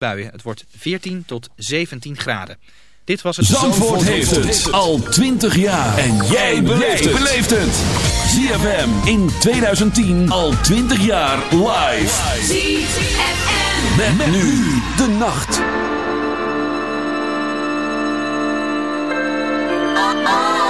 Buien. Het wordt 14 tot 17 graden. Dit was het Zandvoort, Zandvoort heeft het al 20 jaar. En jij beleeft het. ZFM in 2010 al 20 jaar live. ZFM. Met, met nu de nacht. called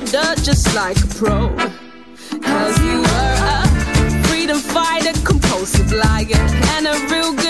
conduct just like a pro. Cause you were a freedom fighter, compulsive liar, and a real good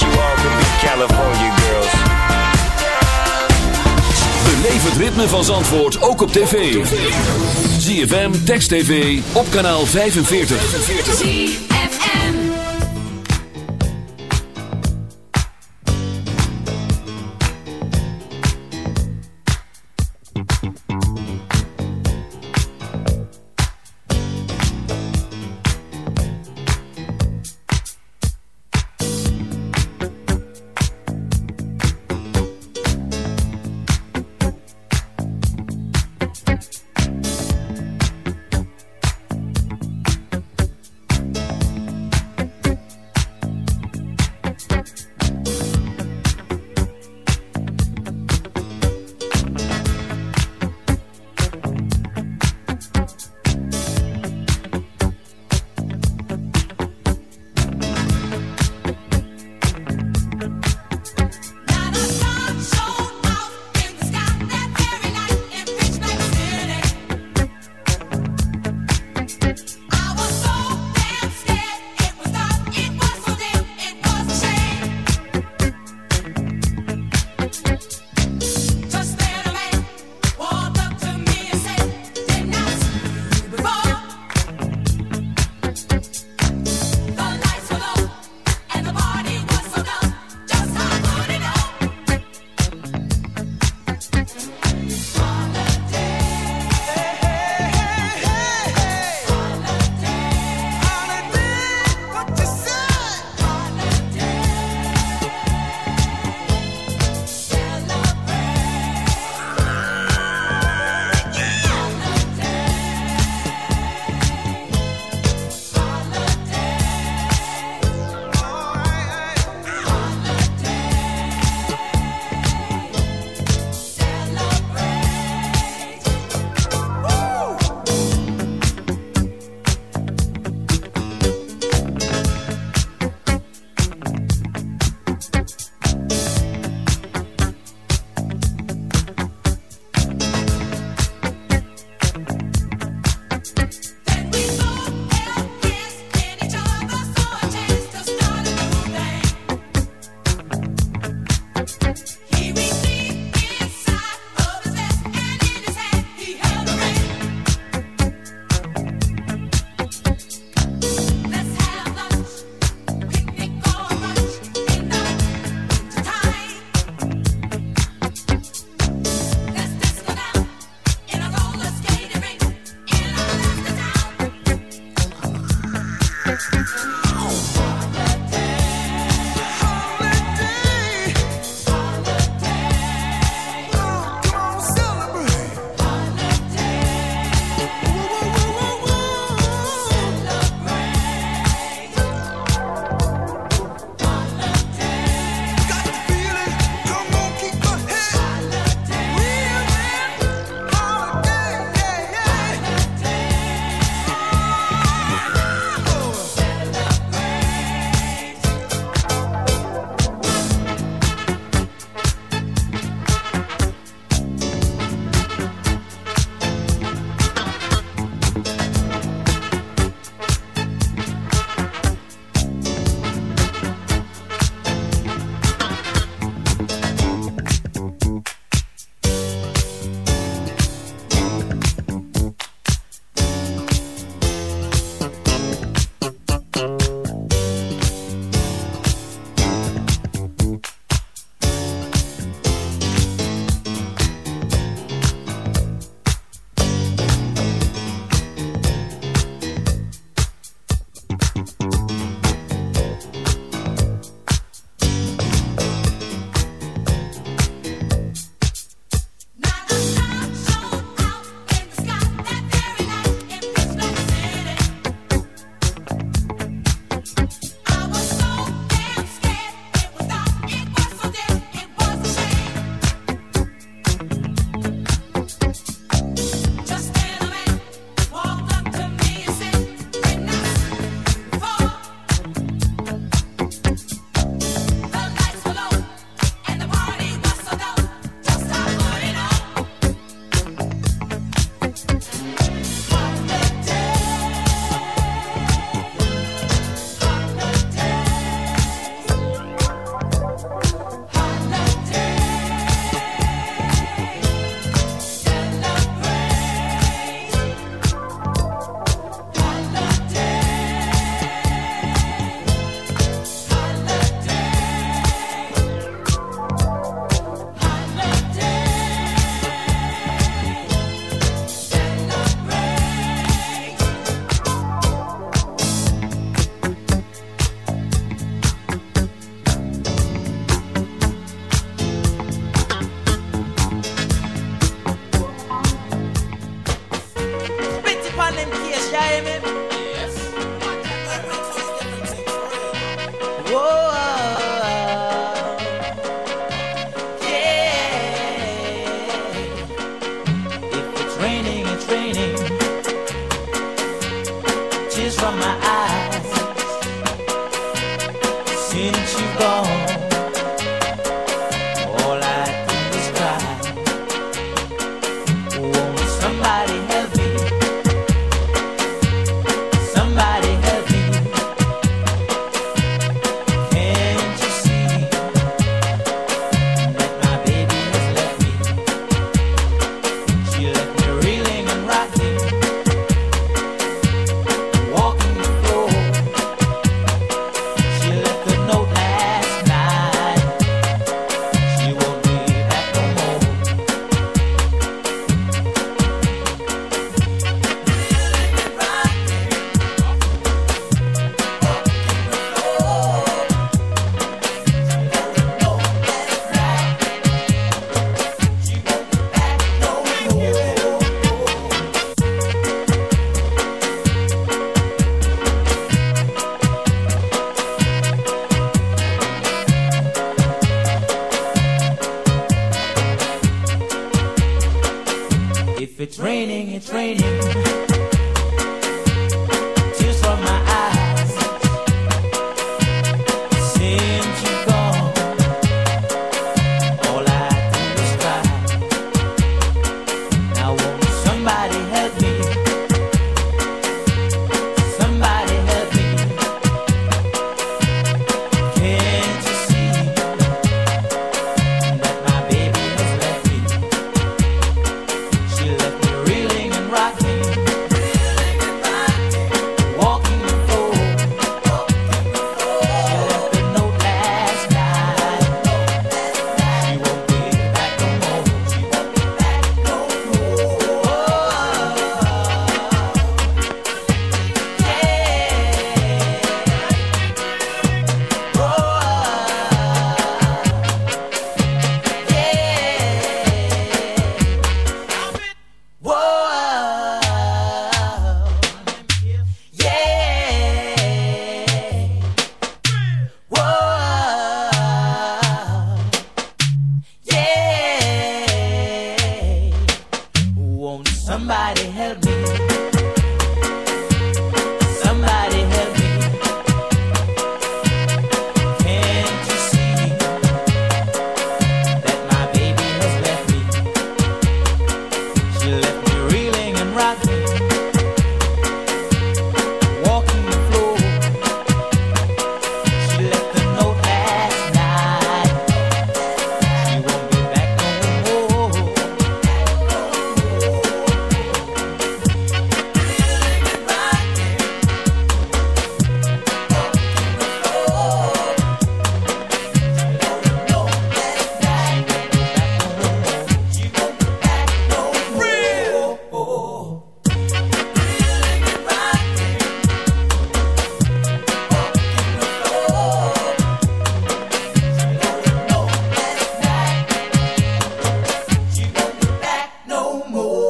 you all could be California girls. Beleef het ritme van Zandvoort ook op tv. ZFM, Text TV, op kanaal 45. 45.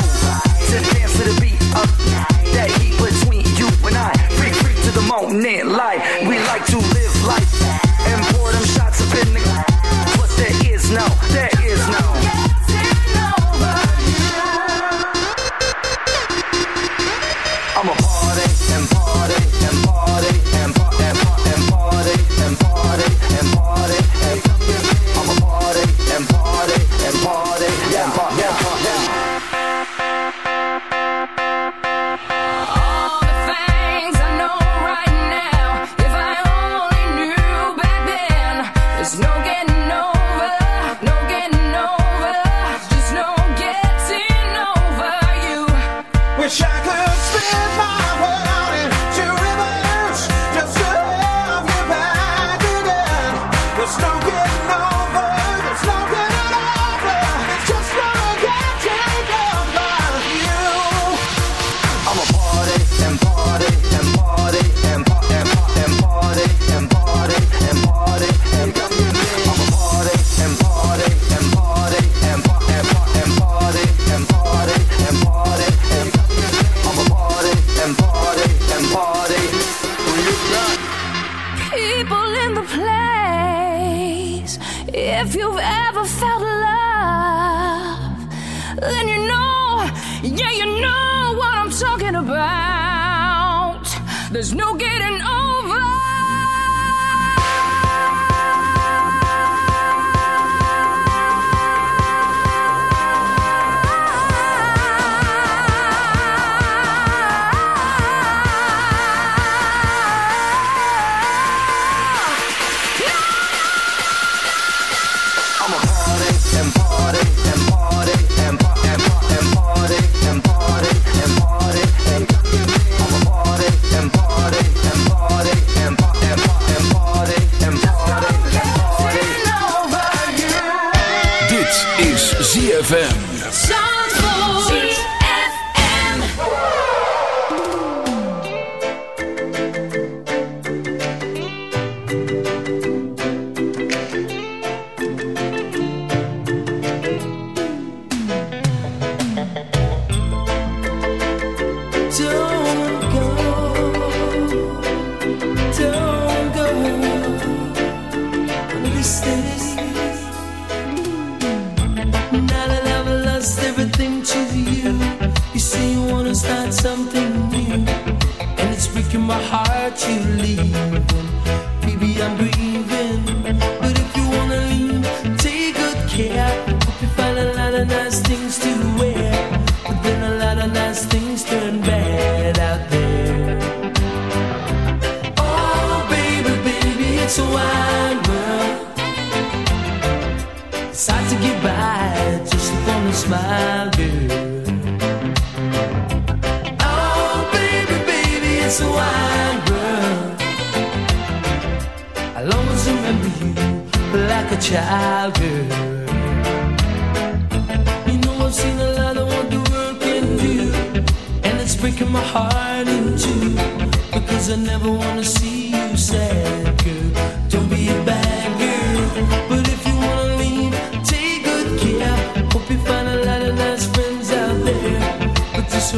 soul.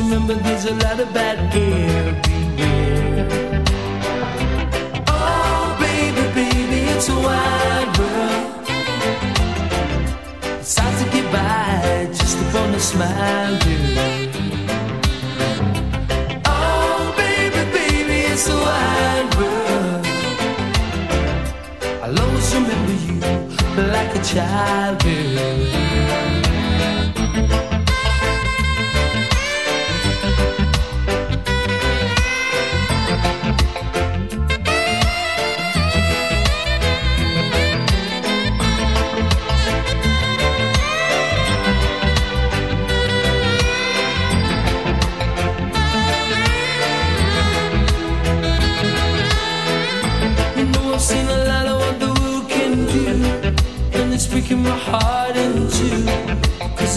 remember there's a lot of bad everywhere. Oh, baby, baby, it's a wild world. It's hard to get by just upon a smile, dear. Oh, baby, baby, it's a wide world. I'll always remember you like a child, girl.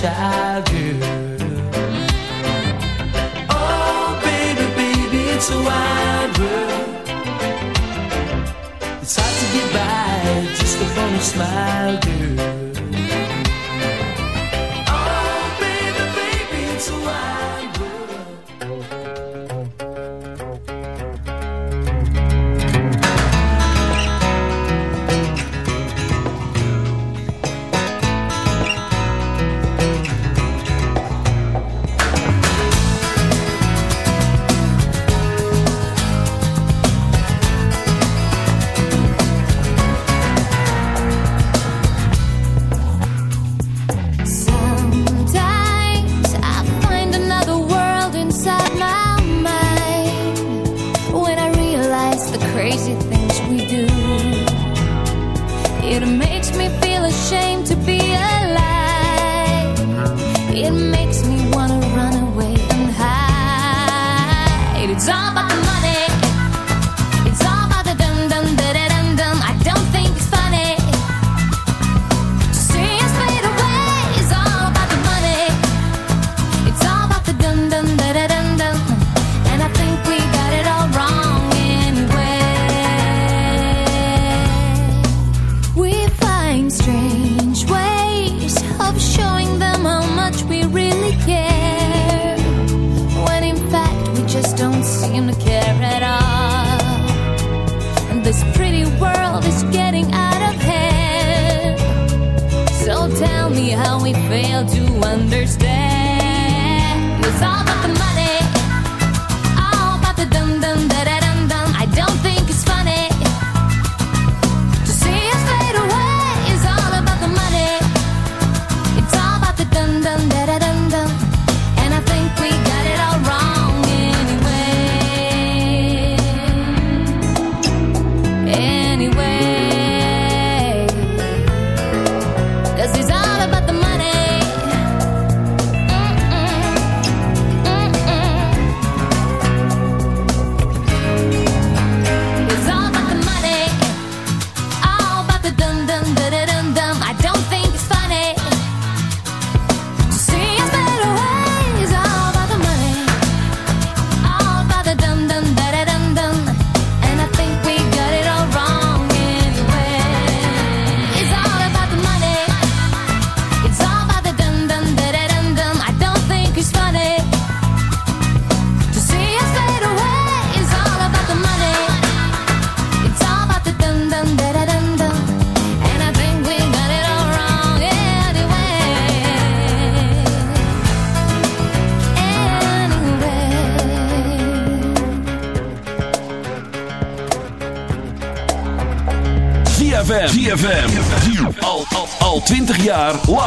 child you Oh baby, baby, it's a wide world. It's hard to get by just a funny smile, dude.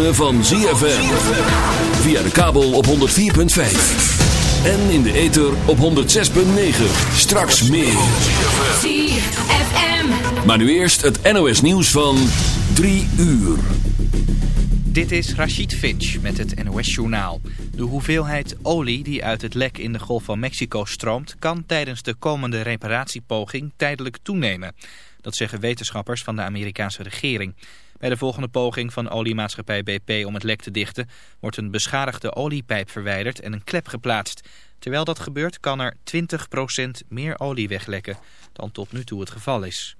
Ritme van ZFM. Via de kabel op 104.5. En in de ether op 106.9. Straks meer. ZFM. Maar nu eerst het NOS nieuws van 3 uur. Dit is Rachid Finch met het NOS-journaal. De hoeveelheid olie die uit het lek in de Golf van Mexico stroomt... kan tijdens de komende reparatiepoging tijdelijk toenemen. Dat zeggen wetenschappers van de Amerikaanse regering. Bij de volgende poging van oliemaatschappij BP om het lek te dichten... wordt een beschadigde oliepijp verwijderd en een klep geplaatst. Terwijl dat gebeurt kan er 20% meer olie weglekken dan tot nu toe het geval is.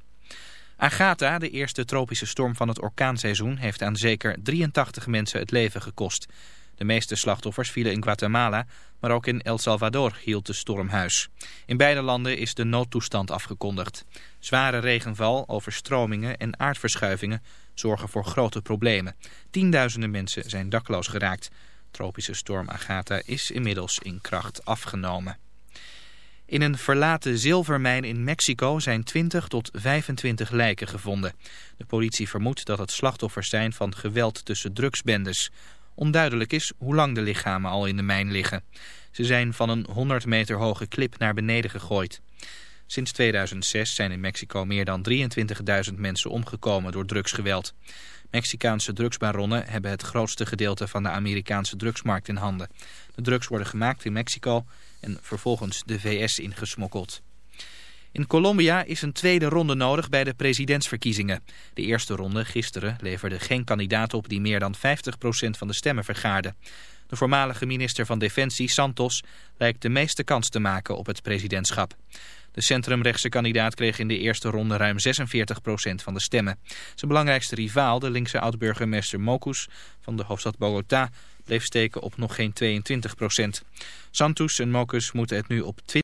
Agatha, de eerste tropische storm van het orkaanseizoen, heeft aan zeker 83 mensen het leven gekost. De meeste slachtoffers vielen in Guatemala, maar ook in El Salvador hield de storm huis. In beide landen is de noodtoestand afgekondigd. Zware regenval, overstromingen en aardverschuivingen zorgen voor grote problemen. Tienduizenden mensen zijn dakloos geraakt. Tropische storm Agatha is inmiddels in kracht afgenomen. In een verlaten zilvermijn in Mexico zijn 20 tot 25 lijken gevonden. De politie vermoedt dat het slachtoffers zijn van geweld tussen drugsbendes. Onduidelijk is hoe lang de lichamen al in de mijn liggen. Ze zijn van een 100 meter hoge klip naar beneden gegooid. Sinds 2006 zijn in Mexico meer dan 23.000 mensen omgekomen door drugsgeweld. Mexicaanse drugsbaronnen hebben het grootste gedeelte van de Amerikaanse drugsmarkt in handen. De drugs worden gemaakt in Mexico en vervolgens de VS ingesmokkeld. In Colombia is een tweede ronde nodig bij de presidentsverkiezingen. De eerste ronde gisteren leverde geen kandidaat op die meer dan 50% van de stemmen vergaarde. De voormalige minister van Defensie, Santos, lijkt de meeste kans te maken op het presidentschap. De centrumrechtse kandidaat kreeg in de eerste ronde ruim 46% van de stemmen. Zijn belangrijkste rivaal, de linkse oud-burgemeester Mocus van de hoofdstad Bogota, bleef steken op nog geen 22%. Santos en Mocus moeten het nu op